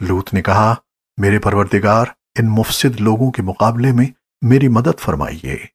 لوت نے کہا میرے پروردگار ان مفسد لوگوں کے مقابلے میں میری مدد فرمائیے۔